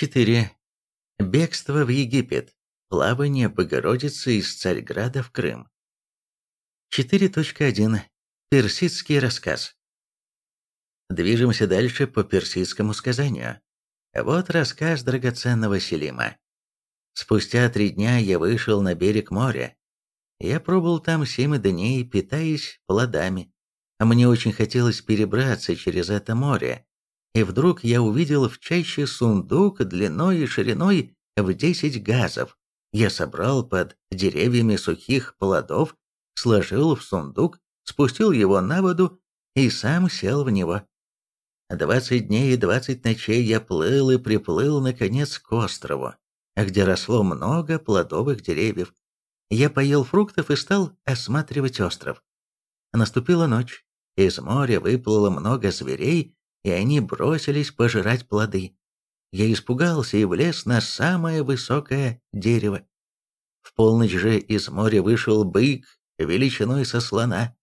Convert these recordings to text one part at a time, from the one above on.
4. Бегство в Египет. Плавание Богородицы из Царьграда в Крым. 4.1. Персидский рассказ. Движемся дальше по персидскому сказанию. Вот рассказ драгоценного Селима. Спустя три дня я вышел на берег моря. Я пробыл там семь дней, питаясь плодами. Мне очень хотелось перебраться через это море. И вдруг я увидел в чаще сундук длиной и шириной в десять газов. Я собрал под деревьями сухих плодов, сложил в сундук, спустил его на воду и сам сел в него. Двадцать дней и двадцать ночей я плыл и приплыл, наконец, к острову, где росло много плодовых деревьев. Я поел фруктов и стал осматривать остров. Наступила ночь. Из моря выплыло много зверей, и они бросились пожирать плоды. Я испугался и влез на самое высокое дерево. В полночь же из моря вышел бык величиной со слона.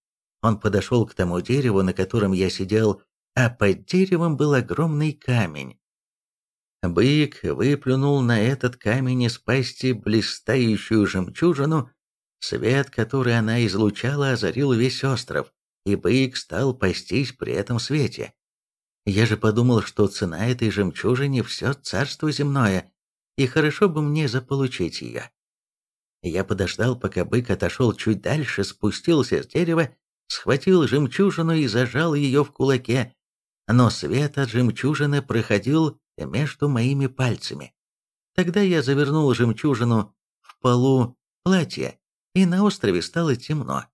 Он подошел к тому дереву, на котором я сидел, а под деревом был огромный камень. Бык выплюнул на этот камень из пасти блистающую жемчужину, свет, который она излучала, озарил весь остров, и бык стал пастись при этом свете. Я же подумал, что цена этой жемчужине все царство земное, и хорошо бы мне заполучить ее. Я подождал, пока бык отошел чуть дальше, спустился с дерева, схватил жемчужину и зажал ее в кулаке, но свет от жемчужины проходил между моими пальцами. Тогда я завернул жемчужину в полу платья, и на острове стало темно.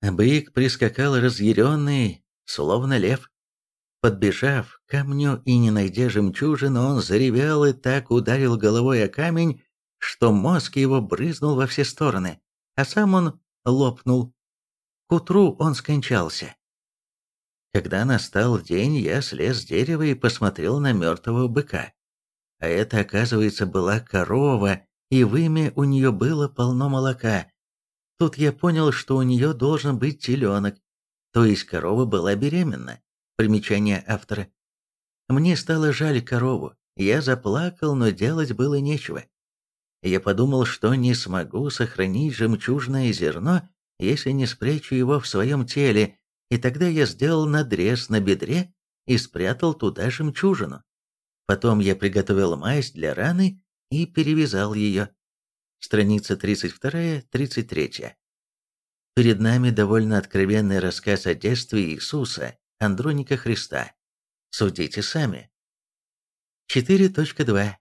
Бык прискакал разъяренный, словно лев. Подбежав к камню и не найдя жемчужину, он заревел и так ударил головой о камень, что мозг его брызнул во все стороны, а сам он лопнул. К утру он скончался. Когда настал день, я слез с дерева и посмотрел на мертвого быка. А это, оказывается, была корова, и в имя у нее было полно молока. Тут я понял, что у нее должен быть теленок, то есть корова была беременна. Примечание автора. Мне стало жаль корову, я заплакал, но делать было нечего. Я подумал, что не смогу сохранить жемчужное зерно, если не спрячу его в своем теле, и тогда я сделал надрез на бедре и спрятал туда жемчужину. Потом я приготовил мазь для раны и перевязал ее. Страница 32-33. Перед нами довольно откровенный рассказ о детстве Иисуса, Андроника Христа. Судите сами. 4.2.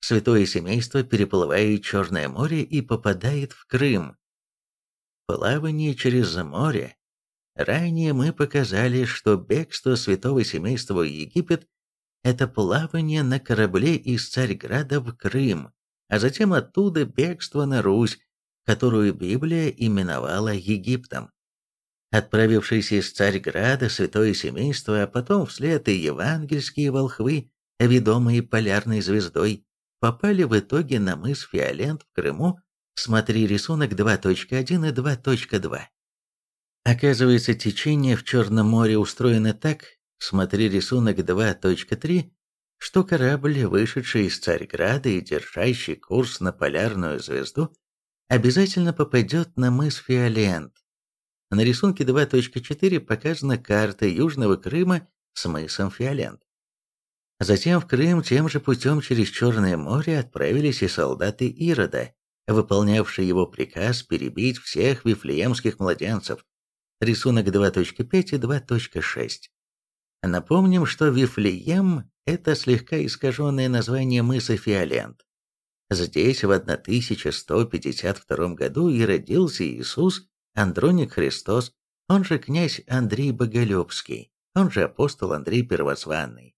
Святое семейство переплывает Черное море и попадает в Крым. Плавание через море Ранее мы показали, что бегство святого семейства в Египет – это плавание на корабле из Царьграда в Крым, а затем оттуда бегство на Русь, которую Библия именовала Египтом. Отправившись из Царьграда святое семейство, а потом вслед и евангельские волхвы, ведомые полярной звездой, попали в итоге на мыс Фиолент в Крыму, смотри рисунок 2.1 и 2.2. Оказывается, течение в Черном море устроено так, смотри рисунок 2.3, что корабль, вышедший из Царьграда и держащий курс на полярную звезду, обязательно попадет на мыс Фиолент. На рисунке 2.4 показана карта Южного Крыма с мысом Фиолент. Затем в Крым тем же путем через Черное море отправились и солдаты Ирода, выполнявшие его приказ перебить всех вифлеемских младенцев, рисунок 2.5 и 2.6. Напомним, что Вифлеем – это слегка искаженное название мыса Фиолент. Здесь в 1152 году и родился Иисус, Андроник Христос, он же князь Андрей Боголюбский, он же апостол Андрей Первозванный.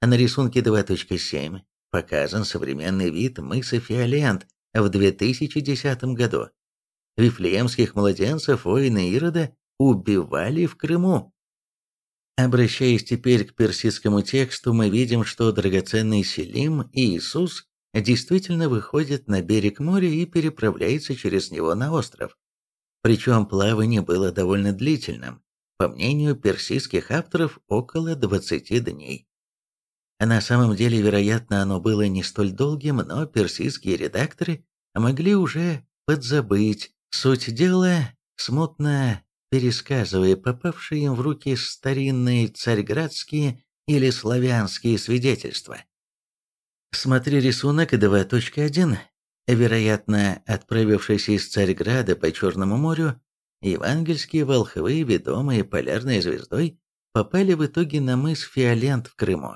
На рисунке 2.7 показан современный вид мыса Фиолент в 2010 году. Вифлеемских младенцев воины Ирода убивали в Крыму. Обращаясь теперь к персидскому тексту, мы видим, что драгоценный Селим и Иисус действительно выходят на берег моря и переправляются через него на остров. Причем плавание было довольно длительным, по мнению персидских авторов, около 20 дней. На самом деле, вероятно, оно было не столь долгим, но персидские редакторы могли уже подзабыть суть дела, смутно пересказывая попавшие им в руки старинные царьградские или славянские свидетельства. Смотри рисунок 2.1. Вероятно, отправившись из Царьграда по Черному морю, евангельские волхвы, ведомые полярной звездой, попали в итоге на мыс Фиолент в Крыму.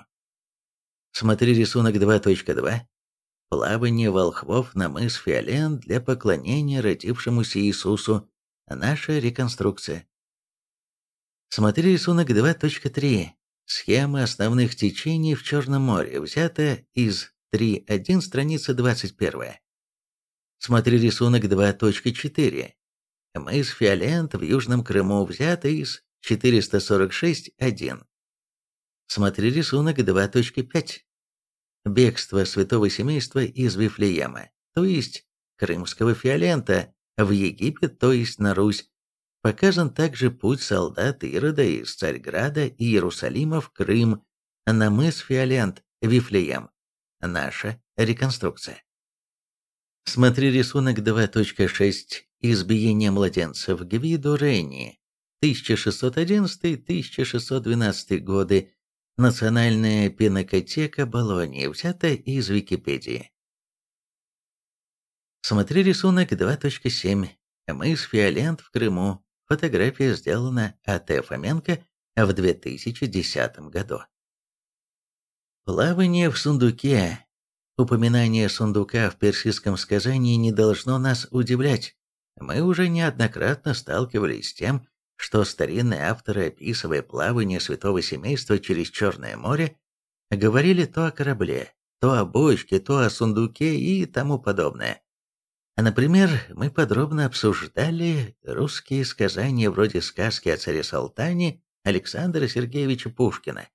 Смотри рисунок 2.2. Плавание волхвов на мыс Фиолент для поклонения родившемуся Иисусу. Наша реконструкция. Смотри рисунок 2.3. Схема основных течений в Черном море взята из 3.1 страница 21. Смотри рисунок 2.4. Мыс Фиолент в Южном Крыму взята из 446.1. Смотри рисунок 2.5. Бегство святого семейства из Вифлеема, то есть крымского фиолента, в Египет, то есть на Русь. Показан также путь солдат Ирода из Царьграда и Иерусалима в Крым, на мыс Фиолент, Вифлеем. Наша реконструкция. Смотри рисунок 2.6 «Избиение младенцев Гвидо Рейни», 1611-1612 годы, Национальная пинокотека Болонии, взята из Википедии. Смотри рисунок 2.7. Мыс Фиолент в Крыму. Фотография сделана А.Т. Фоменко в 2010 году. Плавание в сундуке. Упоминание сундука в персидском сказании не должно нас удивлять. Мы уже неоднократно сталкивались с тем, что старинные авторы, описывая плавание святого семейства через Черное море, говорили то о корабле, то о бочке, то о сундуке и тому подобное. Например, мы подробно обсуждали русские сказания вроде сказки о царе Салтане Александра Сергеевича Пушкина,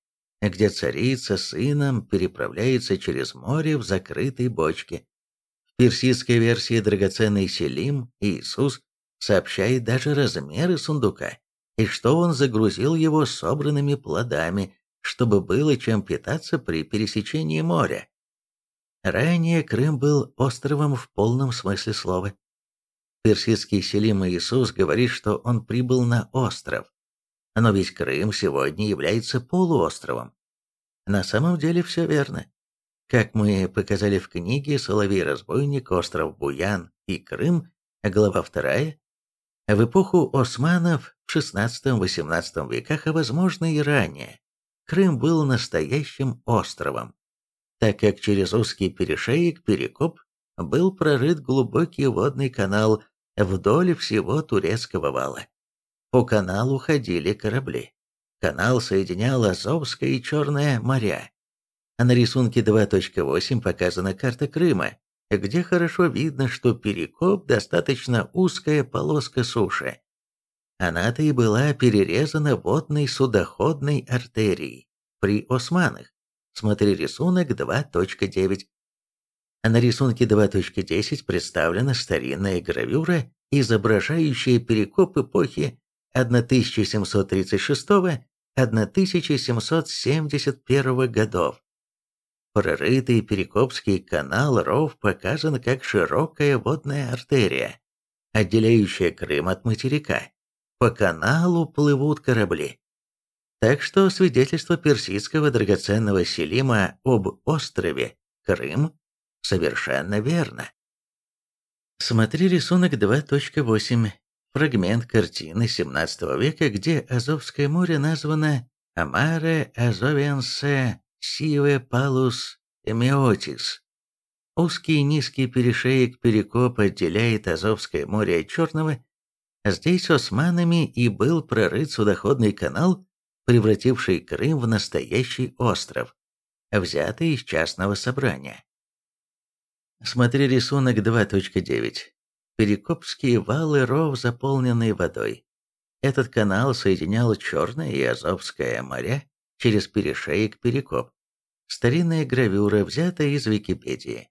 где царица с сыном переправляется через море в закрытой бочке. В персидской версии драгоценный Селим Иисус сообщает даже размеры сундука и что он загрузил его собранными плодами, чтобы было чем питаться при пересечении моря. Ранее Крым был островом в полном смысле слова. Персидский Селим Иисус говорит, что он прибыл на остров. Но ведь Крым сегодня является полуостровом. На самом деле все верно. Как мы показали в книге «Соловей-разбойник. Остров Буян и Крым», глава 2, в эпоху османов в XVI-XVIII веках, а возможно и ранее, Крым был настоящим островом так как через узкий перешеек Перекоп был прорыт глубокий водный канал вдоль всего турецкого вала. По каналу ходили корабли. Канал соединял Азовское и Черное моря. А на рисунке 2.8 показана карта Крыма, где хорошо видно, что Перекоп достаточно узкая полоска суши. Она-то и была перерезана водной судоходной артерией при османах. Смотри рисунок 2.9. А на рисунке 2.10 представлена старинная гравюра, изображающая перекоп эпохи 1736-1771 годов. Прорытый Перекопский канал ров показан как широкая водная артерия, отделяющая Крым от материка. По каналу плывут корабли. Так что свидетельство персидского драгоценного Селима об острове Крым совершенно верно. Смотри рисунок 2.8, фрагмент картины 17 века, где Азовское море названо Амаре Азовиансе Сиве Палус Эмиотис. Узкий низкий перешеек Перекоп отделяет Азовское море от Черного. Здесь османами и был прорыт судоходный канал, превративший Крым в настоящий остров, взятый из частного собрания. Смотри рисунок 2.9. Перекопские валы ров, заполненные водой. Этот канал соединял Черное и Азовское моря через перешеек Перекоп. Старинная гравюра взята из Википедии.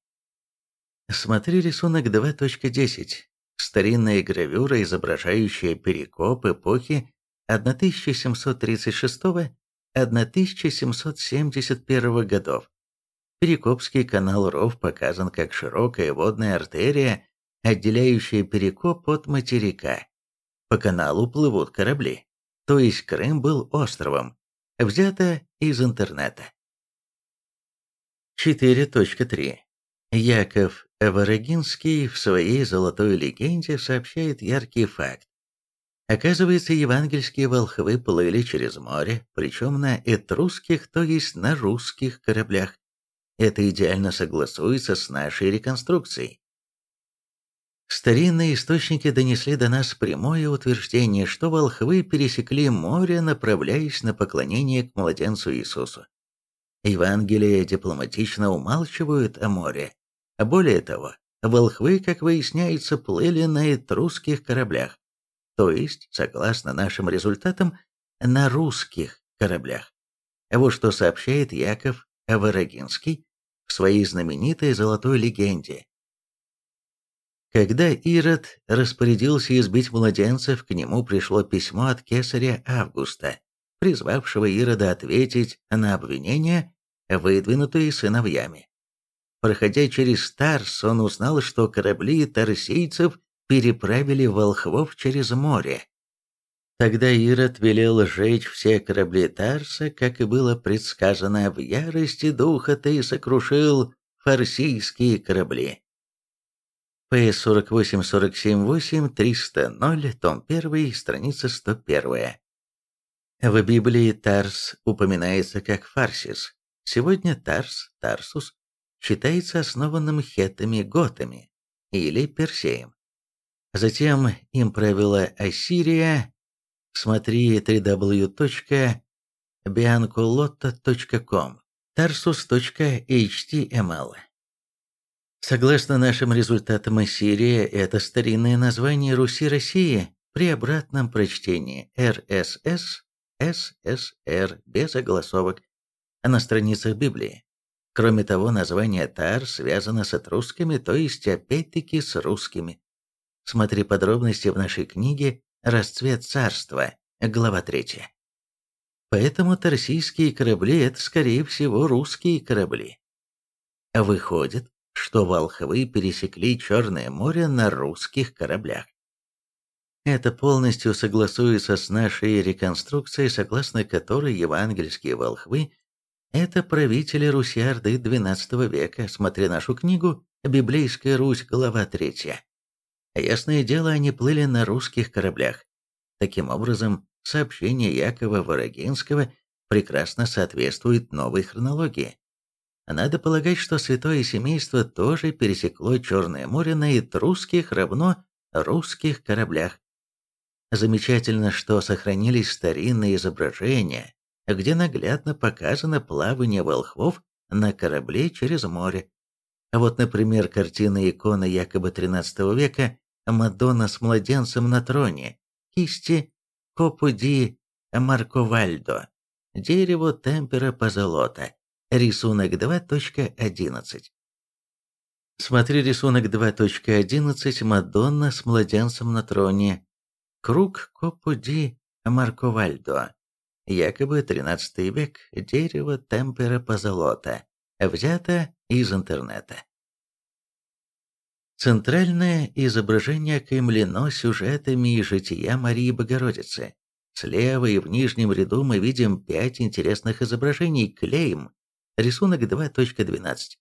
Смотри рисунок 2.10. Старинная гравюра, изображающая Перекоп эпохи 1736-1771 1771 годов. Перекопский канал Ров показан как широкая водная артерия, отделяющая Перекоп от материка. По каналу плывут корабли, то есть Крым был островом. Взято из интернета. 4.3. Яков Ворогинский в своей «Золотой легенде» сообщает яркий факт. Оказывается, евангельские волхвы плыли через море, причем на этрусских, то есть на русских кораблях. Это идеально согласуется с нашей реконструкцией. Старинные источники донесли до нас прямое утверждение, что волхвы пересекли море, направляясь на поклонение к младенцу Иисусу. Евангелия дипломатично умалчивают о море. Более того, волхвы, как выясняется, плыли на этрусских кораблях, то есть, согласно нашим результатам, на русских кораблях. Вот что сообщает Яков Ворогинский в своей знаменитой «Золотой легенде». Когда Ирод распорядился избить младенцев, к нему пришло письмо от кесаря Августа, призвавшего Ирода ответить на обвинения, выдвинутые сыновьями. Проходя через Тарс, он узнал, что корабли тарсийцев переправили волхвов через море. Тогда Ирод велел сжечь все корабли Тарса, как и было предсказано, в ярости духа ты сокрушил фарсийские корабли. П. 48-47-8, 300-0, том 1, страница 101. В Библии Тарс упоминается как Фарсис. Сегодня Тарс, Тарсус, считается основанным хетами-готами или Персеем. Затем им правила Ассирия. Смотри www.biancolotta.com tarsus.html Согласно нашим результатам, Ассирия – это старинное название Руси-России при обратном прочтении РСС, ССР без огласовок на страницах Библии. Кроме того, название Тар связано с этрусками, то есть опять-таки с русскими. Смотри подробности в нашей книге «Расцвет царства», глава 3. Поэтому тарсийские корабли – это, скорее всего, русские корабли. Выходит, что волхвы пересекли Черное море на русских кораблях. Это полностью согласуется с нашей реконструкцией, согласно которой евангельские волхвы – это правители Руси-Орды XII века, смотря нашу книгу «Библейская Русь», глава 3. Ясное дело, они плыли на русских кораблях. Таким образом, сообщение Якова Ворогинского прекрасно соответствует новой хронологии. Надо полагать, что святое семейство тоже пересекло Черное море на этрусских равно русских кораблях. Замечательно, что сохранились старинные изображения, где наглядно показано плавание волхвов на корабле через море. Вот, например, картина иконы якобы XIII века Мадонна с младенцем на троне, кисти Копу ди Марковальдо, дерево темпера позолота, рисунок 2.11. Смотри рисунок 2.11 Мадонна с младенцем на троне, круг Копу ди Марковальдо, якобы 13 век, дерево темпера позолота, взято из интернета. Центральное изображение окаймлено сюжетами и жития Марии Богородицы. Слева и в нижнем ряду мы видим пять интересных изображений клеем. Рисунок 2.12.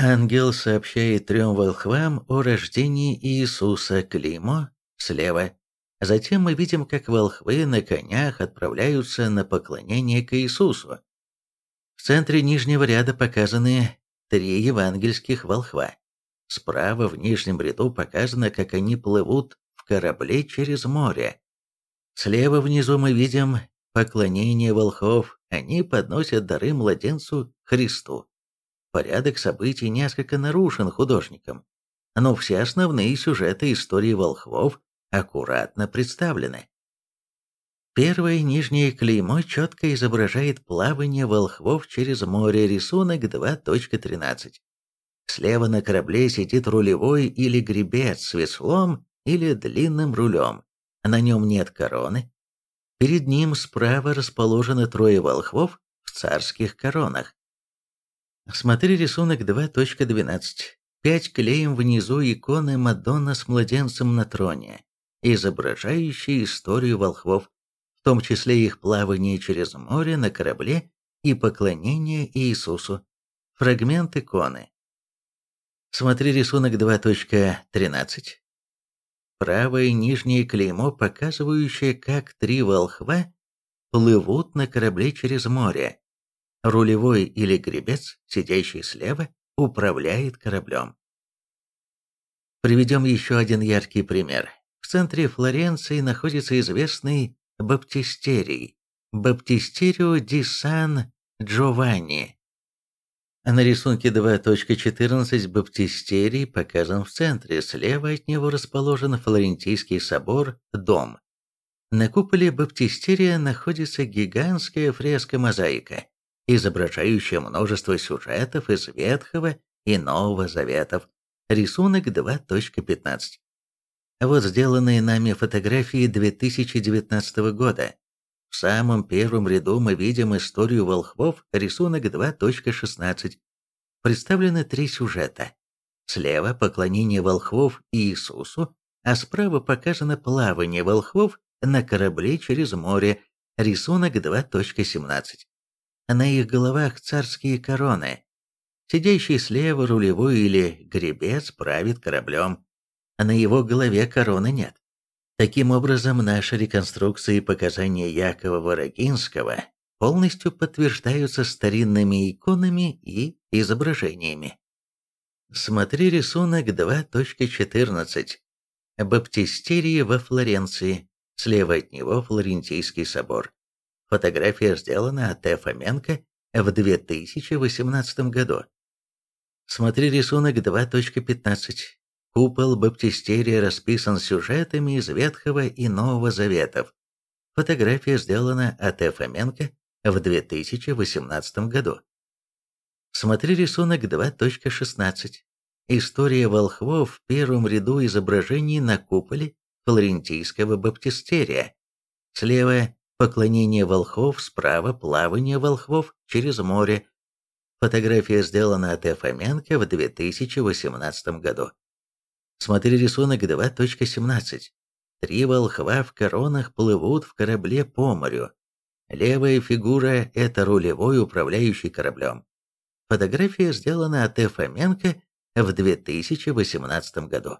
Ангел сообщает трем волхвам о рождении Иисуса клеймо слева. Затем мы видим, как волхвы на конях отправляются на поклонение к Иисусу. В центре нижнего ряда показаны три евангельских волхва. Справа в нижнем ряду показано, как они плывут в корабле через море. Слева внизу мы видим поклонение волхов, они подносят дары младенцу Христу. Порядок событий несколько нарушен художником, но все основные сюжеты истории волхвов аккуратно представлены. Первое нижнее клеймо четко изображает плавание волхвов через море, рисунок 2.13. Слева на корабле сидит рулевой или гребец с веслом или длинным рулем. На нем нет короны. Перед ним справа расположены трое волхвов в царских коронах. Смотри рисунок 2.12. Пять клеем внизу иконы Мадонна с младенцем на троне, изображающие историю волхвов, в том числе их плавание через море на корабле и поклонение Иисусу. Фрагмент иконы. Смотри рисунок 2.13. Правое нижнее клеймо, показывающее, как три волхва плывут на корабле через море. Рулевой или гребец, сидящий слева, управляет кораблем. Приведем еще один яркий пример. В центре Флоренции находится известный баптистерий, Баптистерио ди Сан Джованни. На рисунке 2.14 баптистерий показан в центре, слева от него расположен Флорентийский собор, дом. На куполе баптистерия находится гигантская фреска-мозаика, изображающая множество сюжетов из Ветхого и Нового Заветов. Рисунок 2.15. Вот сделанные нами фотографии 2019 года. В самом первом ряду мы видим историю волхвов, рисунок 2.16. Представлены три сюжета. Слева поклонение волхвов Иисусу, а справа показано плавание волхвов на корабле через море, рисунок 2.17. На их головах царские короны. Сидящий слева рулевой или гребец правит кораблем, на его голове короны нет. Таким образом, наши реконструкции показания Якова Ворогинского полностью подтверждаются старинными иконами и изображениями. Смотри рисунок 2.14. Баптистерии во Флоренции. Слева от него Флорентийский собор. Фотография сделана от Т. Фоменко в 2018 году. Смотри рисунок 2.15. Купол баптистерия расписан сюжетами из Ветхого и Нового Заветов. Фотография сделана А.Т. Фоменко в 2018 году. Смотри рисунок 2.16. История волхвов в первом ряду изображений на куполе Флорентийского баптистерия. Слева поклонение волхвов, справа плавание волхвов через море. Фотография сделана А.Т. Фоменко в 2018 году. Смотри рисунок 2.17. Три волхва в коронах плывут в корабле по морю. Левая фигура – это рулевой, управляющий кораблем. Фотография сделана от Фоменко в 2018 году.